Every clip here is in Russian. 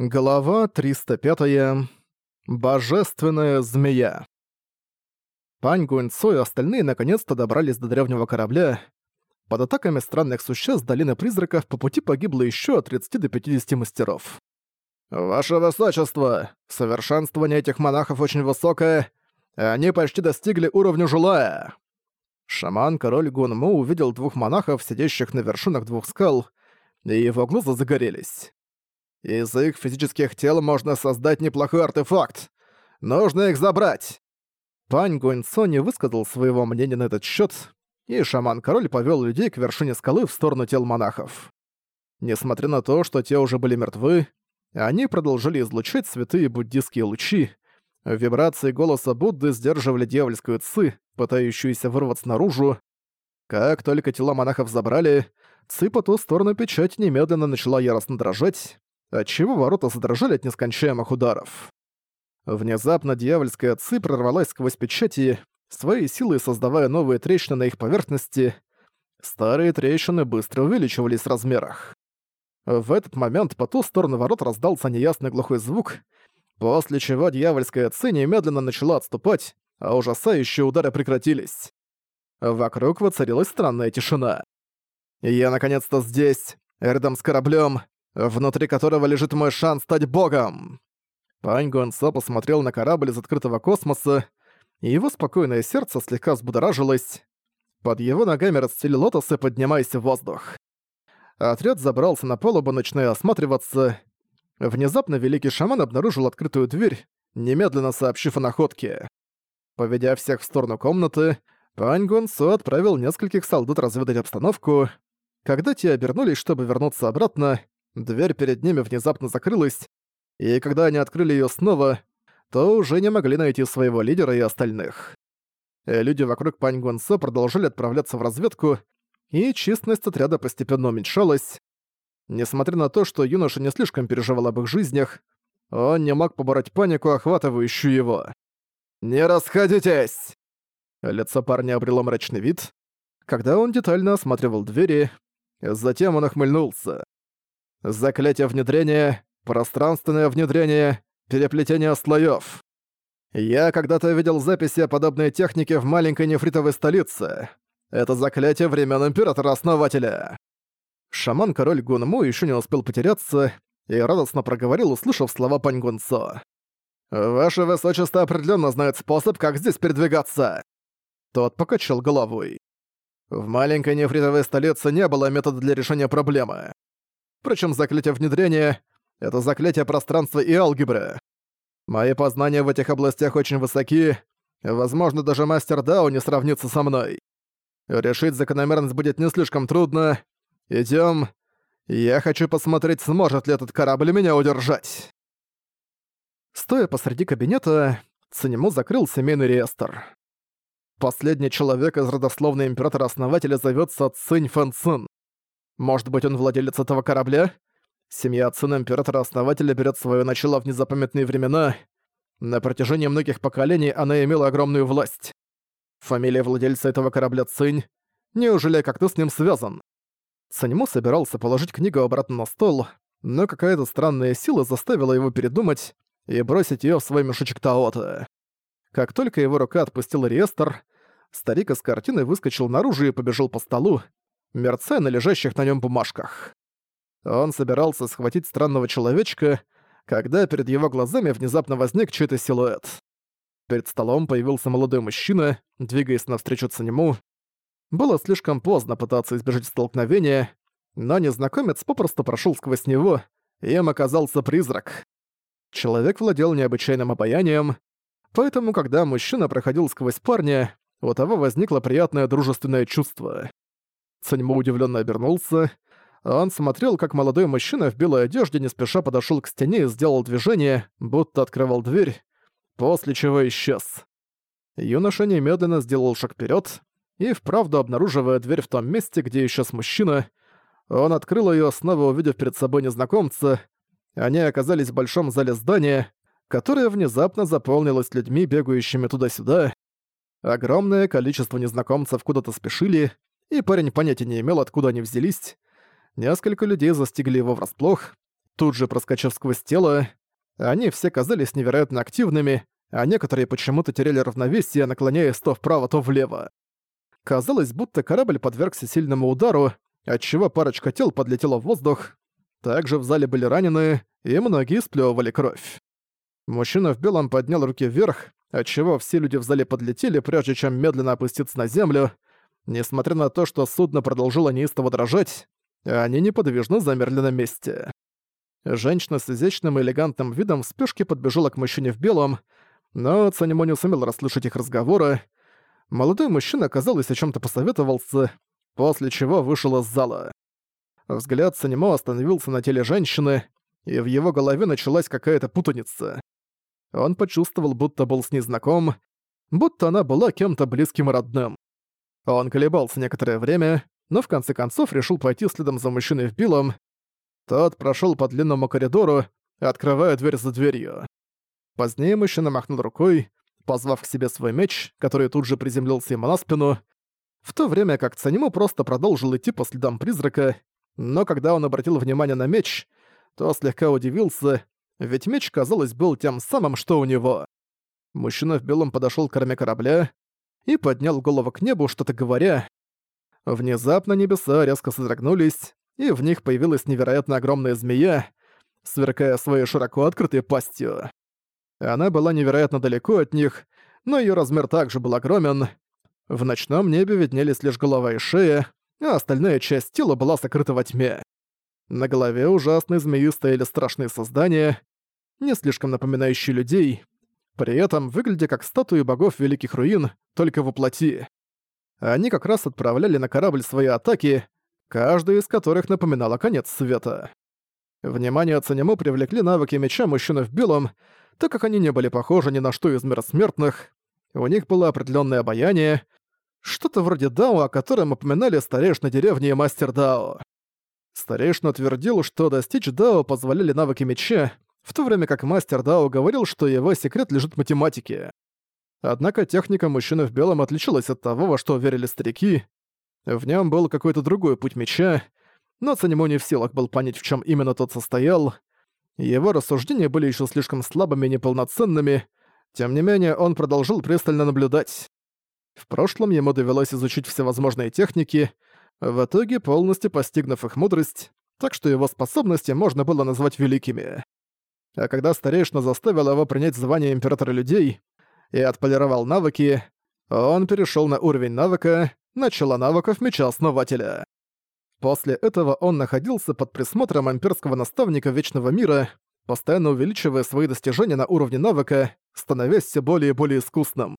Глава 305. Божественная змея. Пань Гуньцо и остальные наконец-то добрались до древнего корабля. Под атаками странных существ долины призраков по пути погибло еще от 30 до 50 мастеров. «Ваше Высочество! Совершенствование этих монахов очень высокое. Они почти достигли уровня жилая!» Шаман, король Гунму, увидел двух монахов, сидящих на вершинах двух скал, и его глаза загорелись. Из их физических тел можно создать неплохой артефакт. Нужно их забрать!» Пань Гуэнцо не высказал своего мнения на этот счет, и шаман-король повел людей к вершине скалы в сторону тел монахов. Несмотря на то, что те уже были мертвы, они продолжили излучать святые буддийские лучи. Вибрации голоса Будды сдерживали дьявольскую ци, пытающуюся вырваться наружу. Как только тела монахов забрали, ци по ту сторону печать немедленно начала яростно дрожать, отчего ворота задрожали от нескончаемых ударов. Внезапно дьявольская ци прорвалась сквозь печати, своей силой создавая новые трещины на их поверхности. Старые трещины быстро увеличивались в размерах. В этот момент по ту сторону ворот раздался неясный глухой звук, после чего дьявольская ци немедленно начала отступать, а ужасающие удары прекратились. Вокруг воцарилась странная тишина. «Я наконец-то здесь, рядом с кораблем, внутри которого лежит мой шанс стать богом!» Пань Гуансо посмотрел на корабль из открытого космоса, и его спокойное сердце слегка взбудоражилось. Под его ногами расцвели лотосы, поднимаясь в воздух. Отряд забрался на палубу, начиная осматриваться. Внезапно великий шаман обнаружил открытую дверь, немедленно сообщив о находке. Поведя всех в сторону комнаты, Пань Гонсо отправил нескольких солдат разведать обстановку. Когда те обернулись, чтобы вернуться обратно, Дверь перед ними внезапно закрылась, и когда они открыли её снова, то уже не могли найти своего лидера и остальных. Э, люди вокруг Пань Гуансо продолжили отправляться в разведку, и численность отряда постепенно уменьшалась. Несмотря на то, что юноша не слишком переживал об их жизнях, он не мог побороть панику, охватывающую его. «Не расходитесь!» Лицо парня обрело мрачный вид, когда он детально осматривал двери, затем он охмыльнулся. Заклятие внедрения, пространственное внедрение, переплетение слоев. Я когда-то видел записи о подобной технике в маленькой нефритовой столице. Это заклятие времен Императора-Основателя. Шаман-король Гунму еще не успел потеряться и радостно проговорил, услышав слова Пань Гунцо. «Ваше Высочество определенно знает способ, как здесь передвигаться!» Тот покачал головой. В маленькой нефритовой столице не было метода для решения проблемы. Впрочем, заклятие внедрения — это заклятие пространства и алгебры. Мои познания в этих областях очень высоки, возможно, даже мастер Дао не сравнится со мной. Решить закономерность будет не слишком трудно. Идём. Я хочу посмотреть, сможет ли этот корабль меня удержать. Стоя посреди кабинета, Цинему закрыл семейный реестр. Последний человек из родословной императора-основателя зовётся Цинь Фэн Цин. Может быть, он владелец этого корабля? Семья сына императора-основателя берет свое начало в незапамятные времена. На протяжении многих поколений она имела огромную власть. Фамилия владельца этого корабля Цинь. Неужели как-то с ним связан? Циньму собирался положить книгу обратно на стол, но какая-то странная сила заставила его передумать и бросить ее в свой мешочек Таота. Как только его рука отпустила реестр, старик из картины выскочил наружу и побежал по столу, мерцая на лежащих на нем бумажках. Он собирался схватить странного человечка, когда перед его глазами внезапно возник чей-то силуэт. Перед столом появился молодой мужчина, двигаясь навстречу нему. Было слишком поздно пытаться избежать столкновения, но незнакомец попросту прошел сквозь него, и им оказался призрак. Человек владел необычайным обаянием, поэтому когда мужчина проходил сквозь парня, у того возникло приятное дружественное чувство. Цаньму удивленно обернулся. Он смотрел, как молодой мужчина в белой одежде не спеша подошел к стене и сделал движение, будто открывал дверь, после чего исчез. Юноша немедленно сделал шаг вперед и, вправду обнаруживая дверь в том месте, где исчез мужчина, он открыл ее, снова увидев перед собой незнакомца. Они оказались в большом зале здания, которое внезапно заполнилось людьми, бегающими туда-сюда. Огромное количество незнакомцев куда-то спешили, и парень понятия не имел, откуда они взялись. Несколько людей застигли его врасплох, тут же проскочив сквозь тело. Они все казались невероятно активными, а некоторые почему-то теряли равновесие, наклоняясь то вправо, то влево. Казалось, будто корабль подвергся сильному удару, отчего парочка тел подлетела в воздух. Также в зале были ранены, и многие сплёвывали кровь. Мужчина в белом поднял руки вверх, отчего все люди в зале подлетели, прежде чем медленно опуститься на землю. Несмотря на то, что судно продолжило неистово дрожать, они неподвижно замерли на месте. Женщина с изящным и элегантным видом в спешке подбежала к мужчине в белом, но Цанимо не сумел расслышать их разговора. Молодой мужчина, казалось, о чем то посоветовался, после чего вышел из зала. Взгляд Санимо остановился на теле женщины, и в его голове началась какая-то путаница. Он почувствовал, будто был с ней знаком, будто она была кем-то близким и родным. Он колебался некоторое время, но в конце концов решил пойти следом за мужчиной в белом. Тот прошел по длинному коридору, открывая дверь за дверью. Позднее мужчина махнул рукой, позвав к себе свой меч, который тут же приземлился ему на спину, в то время как Цанему просто продолжил идти по следам призрака, но когда он обратил внимание на меч, то слегка удивился, ведь меч, казалось, был тем самым, что у него. Мужчина в белом подошёл к корме корабля и поднял голову к небу, что-то говоря. Внезапно небеса резко содрогнулись, и в них появилась невероятно огромная змея, сверкая своей широко открытой пастью. Она была невероятно далеко от них, но её размер также был огромен. В ночном небе виднелись лишь голова и шея, а остальная часть тела была сокрыта во тьме. На голове ужасной змеи стояли страшные создания, не слишком напоминающие людей, при этом выглядя как статуи богов Великих Руин, только во плоти. Они как раз отправляли на корабль свои атаки, каждая из которых напоминала конец света. Внимание Цанему привлекли навыки меча мужчины в белом, так как они не были похожи ни на что из мира смертных. У них было определенное обаяние, что-то вроде Дао, о котором упоминали старейшина деревни и мастер Дао. Старейшина утвердил, что достичь Дао позволяли навыки меча, в то время как мастер Дао говорил, что его секрет лежит в математике. Однако техника мужчины в белом отличалась от того, во что верили старики. В нем был какой-то другой путь меча, но Цанимо не в силах был понять, в чем именно тот состоял. Его рассуждения были еще слишком слабыми и неполноценными, тем не менее он продолжил пристально наблюдать. В прошлом ему довелось изучить всевозможные техники, в итоге полностью постигнув их мудрость, так что его способности можно было назвать великими. А когда старейшина заставил его принять звание Императора Людей и отполировал навыки, он перешел на уровень навыка, начало навыков Меча Основателя. После этого он находился под присмотром имперского наставника Вечного Мира, постоянно увеличивая свои достижения на уровне навыка, становясь все более и более искусным.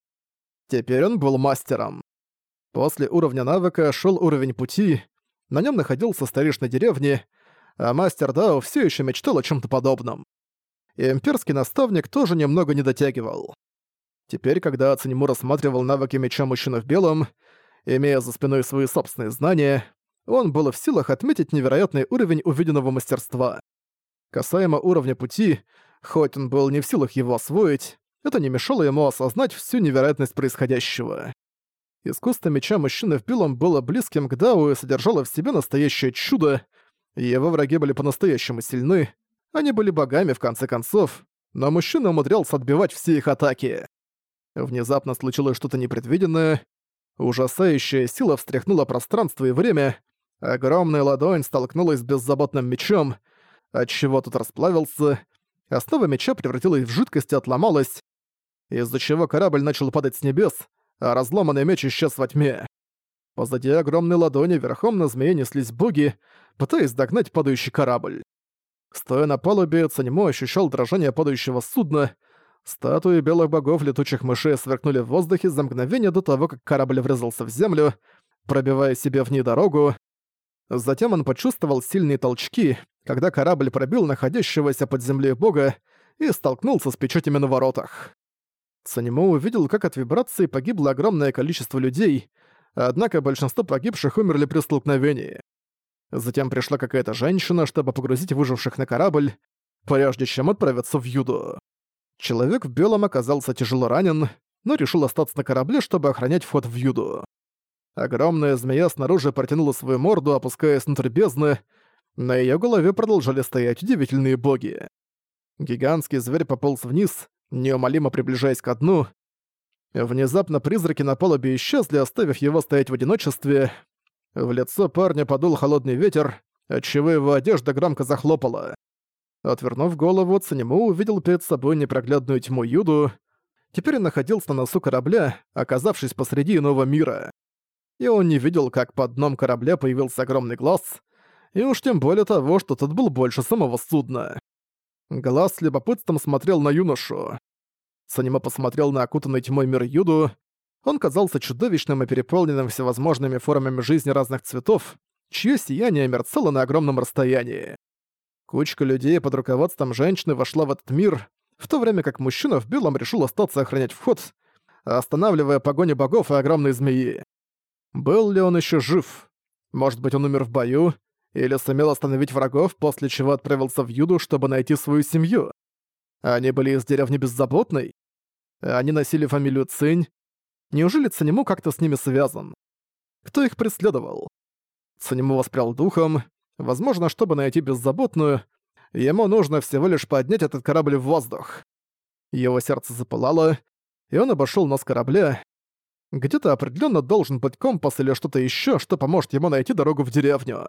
Теперь он был мастером. После уровня навыка шел уровень пути, на нем находился старейшина деревни, а мастер Дао все еще мечтал о чем то подобном и имперский наставник тоже немного не дотягивал. Теперь, когда Ацинему рассматривал навыки меча мужчины в белом, имея за спиной свои собственные знания, он был в силах отметить невероятный уровень увиденного мастерства. Касаемо уровня пути, хоть он был не в силах его освоить, это не мешало ему осознать всю невероятность происходящего. Искусство меча мужчины в белом было близким к Дау и содержало в себе настоящее чудо, его враги были по-настоящему сильны, они были богами, в конце концов, но мужчина умудрялся отбивать все их атаки. Внезапно случилось что-то непредвиденное. Ужасающая сила встряхнула пространство и время. Огромная ладонь столкнулась с беззаботным мечом, отчего тот расплавился. Основа меча превратилась в жидкость и отломалась, из-за чего корабль начал падать с небес, а разломанный меч исчез во тьме. Позади огромной ладони верхом на змее неслись боги, пытаясь догнать падающий корабль. Стоя на палубе, Цанимо ощущал дрожание падающего судна. Статуи белых богов летучих мышей сверкнули в воздухе за мгновение до того, как корабль врезался в землю, пробивая себе в ней дорогу. Затем он почувствовал сильные толчки, когда корабль пробил находящегося под землей бога и столкнулся с печатями на воротах. Цанимо увидел, как от вибрации погибло огромное количество людей, однако большинство погибших умерли при столкновении. Затем пришла какая-то женщина, чтобы погрузить выживших на корабль, прежде чем отправиться в Юду. Человек в белом оказался тяжело ранен, но решил остаться на корабле, чтобы охранять вход в Юду. Огромная змея снаружи протянула свою морду, опускаясь внутрь бездны. На её голове продолжали стоять удивительные боги. Гигантский зверь пополз вниз, неумолимо приближаясь к дну. Внезапно призраки на палубе исчезли, оставив его стоять в одиночестве. В лицо парня подул холодный ветер, отчего его одежда громко захлопала. Отвернув голову, Цанему увидел перед собой непроглядную тьму Юду. Теперь он находился на носу корабля, оказавшись посреди иного мира. И он не видел, как под дном корабля появился огромный глаз, и уж тем более того, что тот был больше самого судна. Глаз с любопытством смотрел на юношу. Санима посмотрел на окутанный тьмой мир Юду. Он казался чудовищным и переполненным всевозможными формами жизни разных цветов, чье сияние мерцало на огромном расстоянии. Кучка людей под руководством женщины вошла в этот мир, в то время как мужчина в белом решил остаться охранять вход, останавливая погоню богов и огромной змеи. Был ли он еще жив? Может быть, он умер в бою, или сумел остановить врагов, после чего отправился в Юду, чтобы найти свою семью? Они были из деревни Беззаботной? Они носили фамилию Цинь? Неужели Цинему как-то с ними связан? Кто их преследовал? Цинему воспрял духом. Возможно, чтобы найти Беззаботную, ему нужно всего лишь поднять этот корабль в воздух. Его сердце запылало, и он обошел нос корабля. Где-то определенно должен быть компас или что-то еще, что поможет ему найти дорогу в деревню.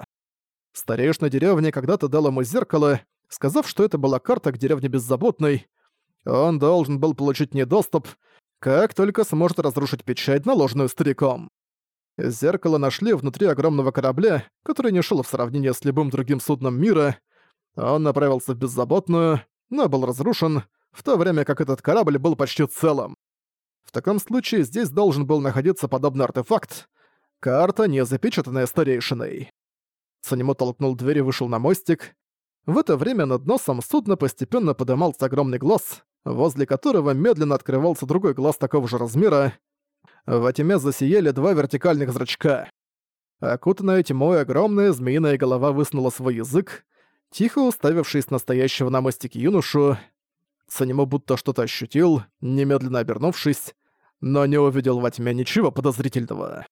Старейшина деревни когда-то дал ему зеркало, сказав, что это была карта к деревне Беззаботной. Он должен был получить недоступ, как только сможет разрушить печать, наложенную стариком. Зеркало нашли внутри огромного корабля, который не шел в сравнение с любым другим судном мира. Он направился в Беззаботную, но был разрушен, в то время как этот корабль был почти целым. В таком случае здесь должен был находиться подобный артефакт. Карта, не запечатанная старейшиной. Санему толкнул дверь и вышел на мостик. В это время над носом судна постепенно подымался огромный глаз, возле которого медленно открывался другой глаз такого же размера. В тьме засияли два вертикальных зрачка. Окутанная тьмой огромная змеиная голова высунула свой язык, тихо уставившись настоящего на мостике юношу. Санему будто что-то ощутил, немедленно обернувшись, но не увидел во тьме ничего подозрительного.